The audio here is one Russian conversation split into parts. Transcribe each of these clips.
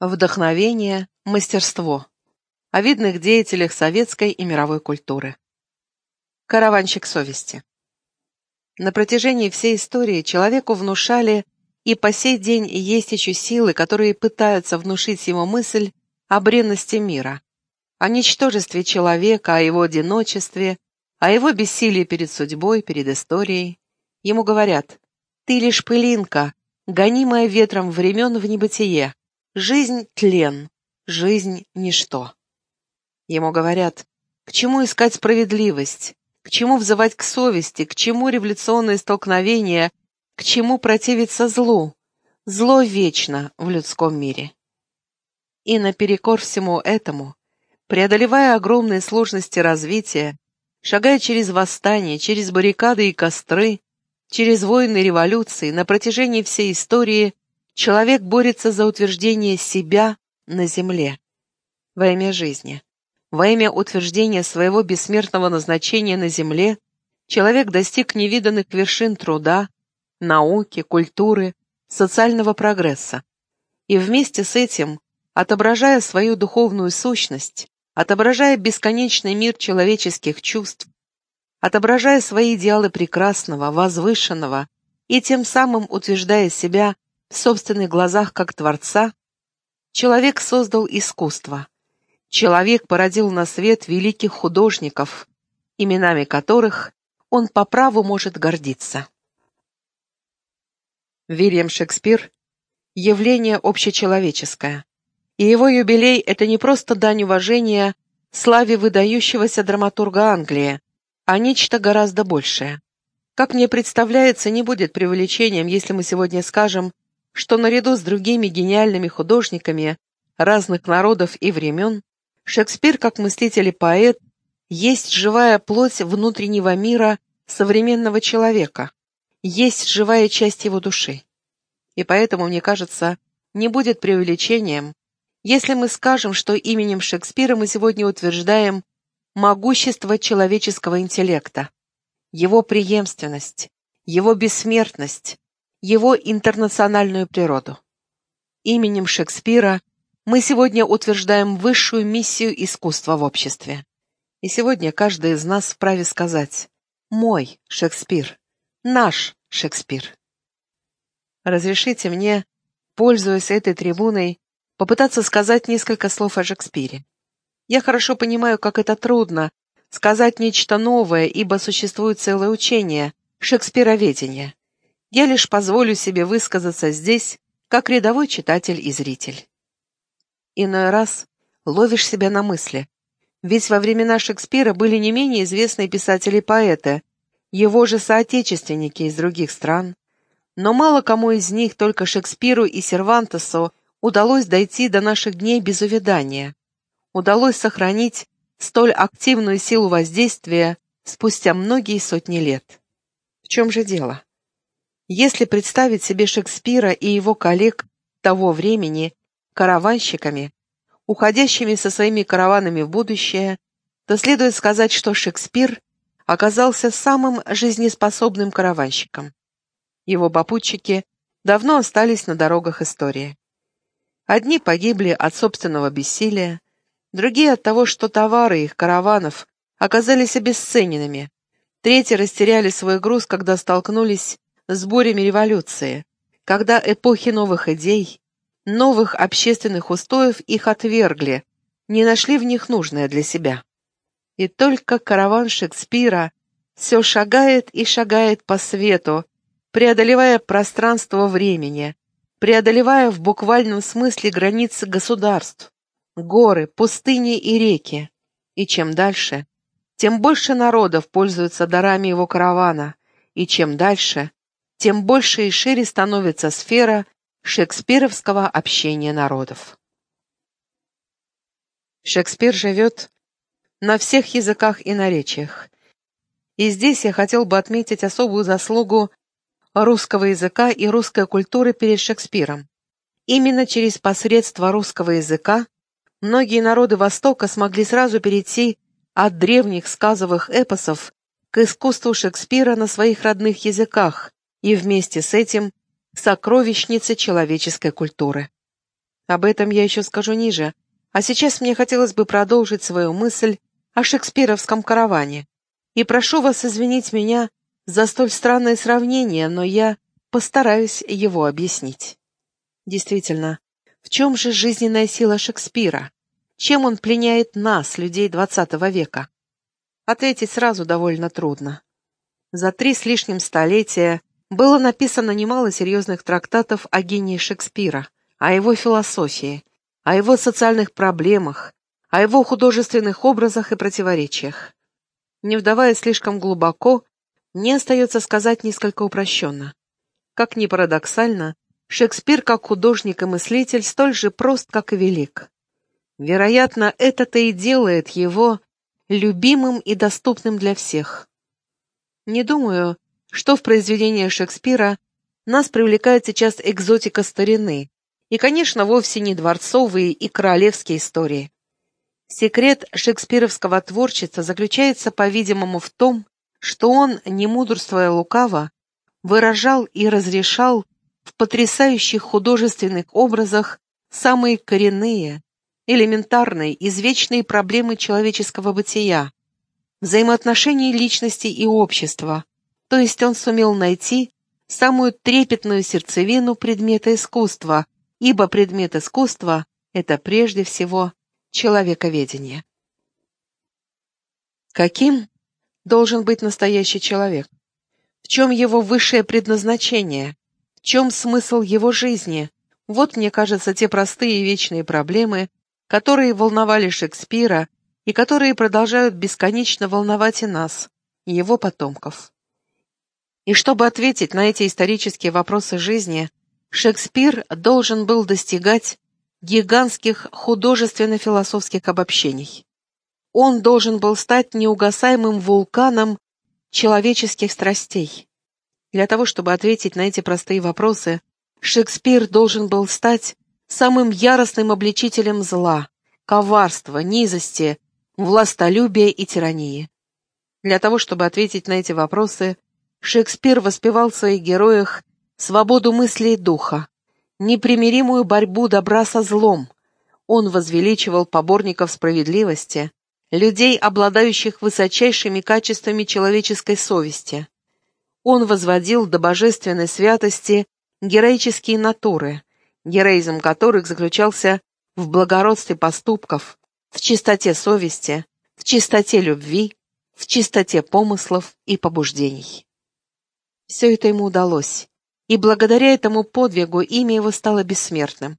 Вдохновение, мастерство. О видных деятелях советской и мировой культуры. Караванщик совести. На протяжении всей истории человеку внушали и по сей день есть еще силы, которые пытаются внушить ему мысль о бренности мира, о ничтожестве человека, о его одиночестве, о его бессилии перед судьбой, перед историей. Ему говорят, ты лишь пылинка, гонимая ветром времен в небытие, Жизнь — тлен, жизнь — ничто. Ему говорят, к чему искать справедливость, к чему взывать к совести, к чему революционные столкновения, к чему противиться злу. Зло вечно в людском мире. И наперекор всему этому, преодолевая огромные сложности развития, шагая через восстания, через баррикады и костры, через войны революции на протяжении всей истории Человек борется за утверждение себя на земле, во имя жизни. Во имя утверждения своего бессмертного назначения на земле человек достиг невиданных вершин труда, науки, культуры, социального прогресса. И вместе с этим, отображая свою духовную сущность, отображая бесконечный мир человеческих чувств, отображая свои идеалы прекрасного, возвышенного и тем самым утверждая себя в собственных глазах как Творца, человек создал искусство. Человек породил на свет великих художников, именами которых он по праву может гордиться. Вильям Шекспир – явление общечеловеческое, и его юбилей – это не просто дань уважения славе выдающегося драматурга Англии, а нечто гораздо большее. Как мне представляется, не будет преувеличением, если мы сегодня скажем, что наряду с другими гениальными художниками разных народов и времен Шекспир, как мыслитель и поэт, есть живая плоть внутреннего мира современного человека, есть живая часть его души. И поэтому, мне кажется, не будет преувеличением, если мы скажем, что именем Шекспира мы сегодня утверждаем могущество человеческого интеллекта, его преемственность, его бессмертность, его интернациональную природу. Именем Шекспира мы сегодня утверждаем высшую миссию искусства в обществе. И сегодня каждый из нас вправе сказать «Мой Шекспир», «Наш Шекспир». Разрешите мне, пользуясь этой трибуной, попытаться сказать несколько слов о Шекспире. Я хорошо понимаю, как это трудно, сказать нечто новое, ибо существует целое учение – шекспироведение. Я лишь позволю себе высказаться здесь, как рядовой читатель и зритель. Иной раз ловишь себя на мысли. Ведь во времена Шекспира были не менее известные писатели-поэты, его же соотечественники из других стран. Но мало кому из них, только Шекспиру и Сервантесу, удалось дойти до наших дней без увядания. Удалось сохранить столь активную силу воздействия спустя многие сотни лет. В чем же дело? Если представить себе Шекспира и его коллег того времени караванщиками, уходящими со своими караванами в будущее, то следует сказать, что Шекспир оказался самым жизнеспособным караванщиком. Его попутчики давно остались на дорогах истории. Одни погибли от собственного бессилия, другие от того, что товары их караванов оказались обесцененными, третьи растеряли свой груз, когда столкнулись с бурями революции, когда эпохи новых идей, новых общественных устоев их отвергли, не нашли в них нужное для себя. И только караван Шекспира все шагает и шагает по свету, преодолевая пространство времени, преодолевая в буквальном смысле границы государств, горы, пустыни и реки. И чем дальше, тем больше народов пользуются дарами его каравана, и чем дальше, тем больше и шире становится сфера шекспировского общения народов. Шекспир живет на всех языках и наречиях. И здесь я хотел бы отметить особую заслугу русского языка и русской культуры перед Шекспиром. Именно через посредство русского языка многие народы Востока смогли сразу перейти от древних сказовых эпосов к искусству Шекспира на своих родных языках, и вместе с этим сокровищницы человеческой культуры. Об этом я еще скажу ниже, а сейчас мне хотелось бы продолжить свою мысль о шекспировском караване. И прошу вас извинить меня за столь странное сравнение, но я постараюсь его объяснить. Действительно, в чем же жизненная сила Шекспира? Чем он пленяет нас, людей XX века? Ответить сразу довольно трудно. За три с лишним столетия было написано немало серьезных трактатов о гении Шекспира, о его философии, о его социальных проблемах, о его художественных образах и противоречиях. Не вдаваясь слишком глубоко, мне остается сказать несколько упрощенно. Как ни парадоксально, Шекспир как художник и мыслитель столь же прост, как и велик. Вероятно, это-то и делает его любимым и доступным для всех. Не думаю, что в произведениях Шекспира нас привлекает сейчас экзотика старины, и, конечно, вовсе не дворцовые и королевские истории. Секрет шекспировского творчества заключается, по-видимому, в том, что он, не мудрствуя лукаво, выражал и разрешал в потрясающих художественных образах самые коренные, элементарные, извечные проблемы человеческого бытия, взаимоотношений личности и общества, то есть он сумел найти самую трепетную сердцевину предмета искусства, ибо предмет искусства — это прежде всего человековедение. Каким должен быть настоящий человек? В чем его высшее предназначение? В чем смысл его жизни? Вот, мне кажется, те простые и вечные проблемы, которые волновали Шекспира и которые продолжают бесконечно волновать и нас, и его потомков. И чтобы ответить на эти исторические вопросы жизни, Шекспир должен был достигать гигантских художественно-философских обобщений. Он должен был стать неугасаемым вулканом человеческих страстей. Для того, чтобы ответить на эти простые вопросы, Шекспир должен был стать самым яростным обличителем зла, коварства, низости, властолюбия и тирании. Для того, чтобы ответить на эти вопросы, Шекспир воспевал в своих героях свободу мысли и духа, непримиримую борьбу добра со злом. Он возвеличивал поборников справедливости, людей, обладающих высочайшими качествами человеческой совести. Он возводил до божественной святости героические натуры, героизм которых заключался в благородстве поступков, в чистоте совести, в чистоте любви, в чистоте помыслов и побуждений. Все это ему удалось, и благодаря этому подвигу имя его стало бессмертным.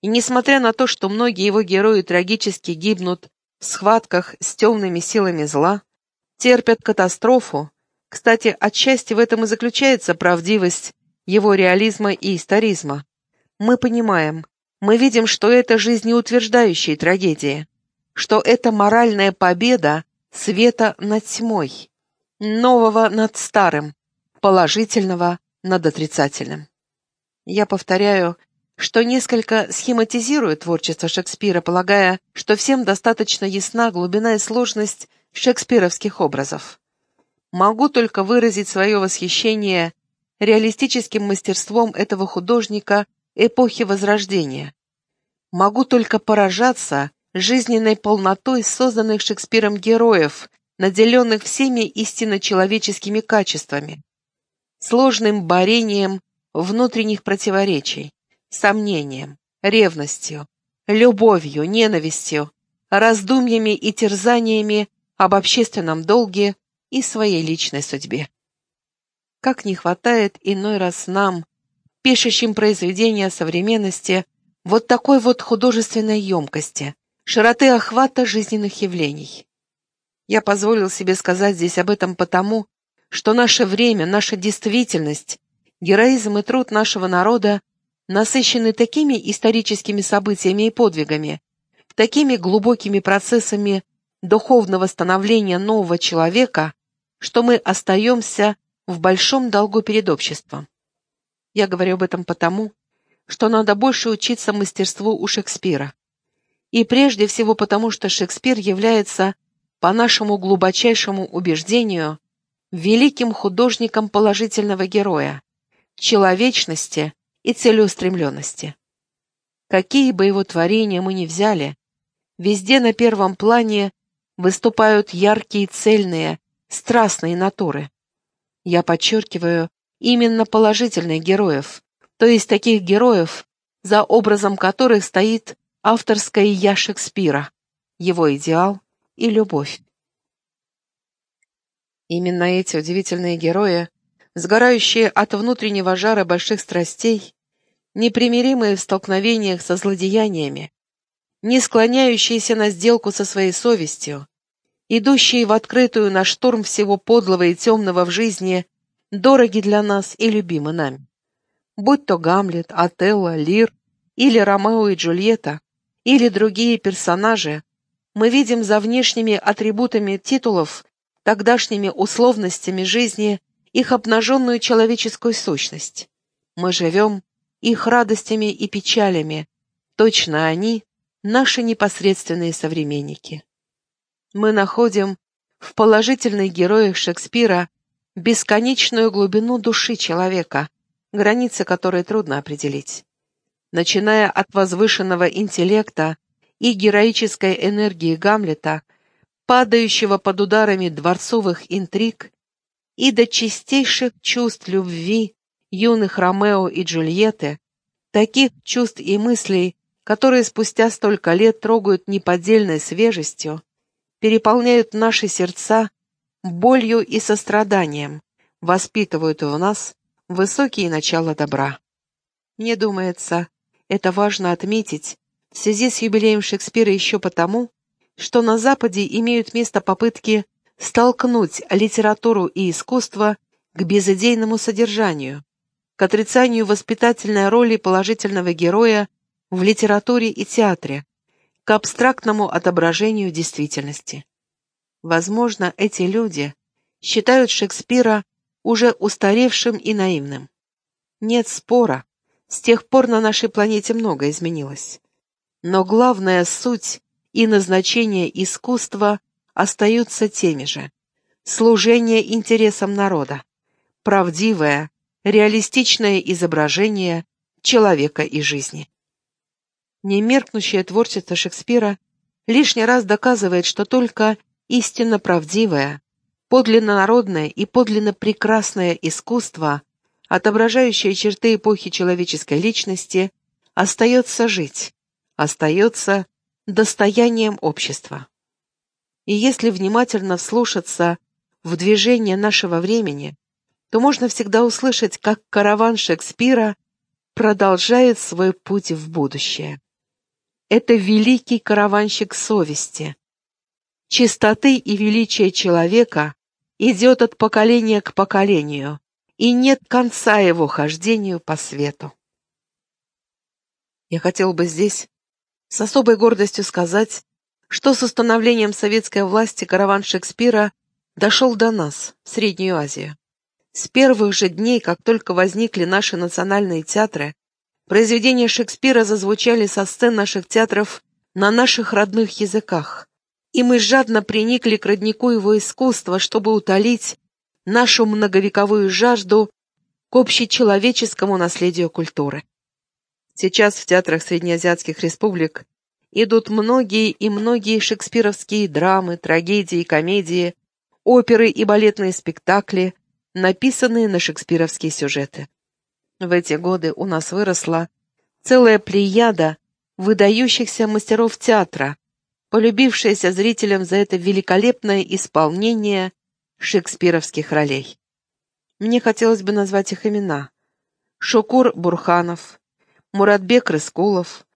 И несмотря на то, что многие его герои трагически гибнут в схватках с темными силами зла, терпят катастрофу, кстати, отчасти в этом и заключается правдивость его реализма и историзма, мы понимаем, мы видим, что это жизнеутверждающие трагедии, что это моральная победа света над тьмой, нового над старым, положительного над отрицательным. Я повторяю, что несколько схематизирую творчество Шекспира, полагая, что всем достаточно ясна глубина и сложность шекспировских образов. Могу только выразить свое восхищение реалистическим мастерством этого художника эпохи Возрождения. Могу только поражаться жизненной полнотой созданных Шекспиром героев, наделенных всеми истинно человеческими качествами сложным борением внутренних противоречий, сомнением, ревностью, любовью, ненавистью, раздумьями и терзаниями об общественном долге и своей личной судьбе. Как не хватает иной раз нам, пишущим произведения современности, вот такой вот художественной емкости, широты охвата жизненных явлений. Я позволил себе сказать здесь об этом потому, что наше время, наша действительность, героизм и труд нашего народа насыщены такими историческими событиями и подвигами, такими глубокими процессами духовного становления нового человека, что мы остаемся в большом долгу перед обществом. Я говорю об этом потому, что надо больше учиться мастерству у Шекспира. И прежде всего потому, что Шекспир является, по нашему глубочайшему убеждению, великим художником положительного героя, человечности и целеустремленности. Какие бы его творения мы ни взяли, везде на первом плане выступают яркие, цельные, страстные натуры. Я подчеркиваю именно положительных героев, то есть таких героев, за образом которых стоит авторское «я» Шекспира, его идеал и любовь. Именно эти удивительные герои, сгорающие от внутреннего жара больших страстей, непримиримые в столкновениях со злодеяниями, не склоняющиеся на сделку со своей совестью, идущие в открытую на штурм всего подлого и темного в жизни, дороги для нас и любимы нами. Будь то Гамлет, Отелло, Лир или Ромео и Джульетта, или другие персонажи, мы видим за внешними атрибутами титулов, тогдашними условностями жизни, их обнаженную человеческую сущность. Мы живем их радостями и печалями, точно они — наши непосредственные современники. Мы находим в положительных героях Шекспира бесконечную глубину души человека, границы которой трудно определить. Начиная от возвышенного интеллекта и героической энергии Гамлета, падающего под ударами дворцовых интриг, и до чистейших чувств любви, юных Ромео и Джульетты, таких чувств и мыслей, которые спустя столько лет трогают неподдельной свежестью, переполняют наши сердца болью и состраданием, воспитывают в нас высокие начала добра. Мне думается, это важно отметить в связи с юбилеем Шекспира еще потому, что на Западе имеют место попытки столкнуть литературу и искусство к безыдейному содержанию, к отрицанию воспитательной роли положительного героя в литературе и театре, к абстрактному отображению действительности. Возможно, эти люди считают Шекспира уже устаревшим и наивным. Нет спора, с тех пор на нашей планете многое изменилось. Но главная суть и назначение искусства остаются теми же. Служение интересам народа, правдивое, реалистичное изображение человека и жизни. Немеркнущее творчество Шекспира лишний раз доказывает, что только истинно правдивое, подлинно народное и подлинно прекрасное искусство, отображающее черты эпохи человеческой личности, остается жить, остается достоянием общества. И если внимательно вслушаться в движение нашего времени, то можно всегда услышать, как караван Шекспира продолжает свой путь в будущее. Это великий караванщик совести. Чистоты и величия человека идет от поколения к поколению, и нет конца его хождению по свету. Я хотел бы здесь с особой гордостью сказать, что с установлением советской власти караван Шекспира дошел до нас, в Среднюю Азию. С первых же дней, как только возникли наши национальные театры, произведения Шекспира зазвучали со сцен наших театров на наших родных языках, и мы жадно приникли к роднику его искусства, чтобы утолить нашу многовековую жажду к общечеловеческому наследию культуры. Сейчас в театрах среднеазиатских республик идут многие и многие шекспировские драмы, трагедии, комедии, оперы и балетные спектакли, написанные на шекспировские сюжеты. В эти годы у нас выросла целая плеяда выдающихся мастеров театра, полюбившаяся зрителям за это великолепное исполнение шекспировских ролей. Мне хотелось бы назвать их имена. Шукур Бурханов, Муратбек Рыскулов,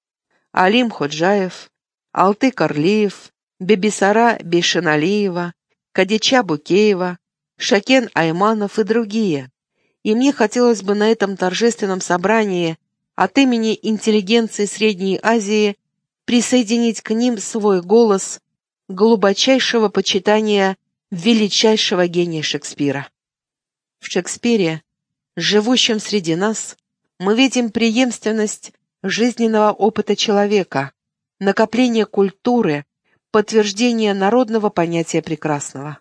Алим Ходжаев, Алты Карлиев, Бебисара Бешеналиева, Кадича Букеева, Шакен Айманов и другие. И мне хотелось бы на этом торжественном собрании от имени интеллигенции Средней Азии присоединить к ним свой голос глубочайшего почитания величайшего гения Шекспира. В Шекспире, живущем среди нас, мы видим преемственность жизненного опыта человека, накопление культуры, подтверждение народного понятия прекрасного.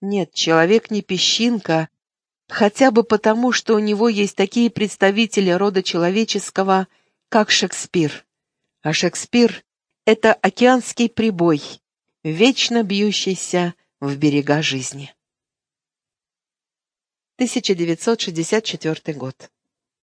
Нет, человек не песчинка, хотя бы потому, что у него есть такие представители рода человеческого, как Шекспир. А Шекспир — это океанский прибой, вечно бьющийся в берега жизни. 1964 год.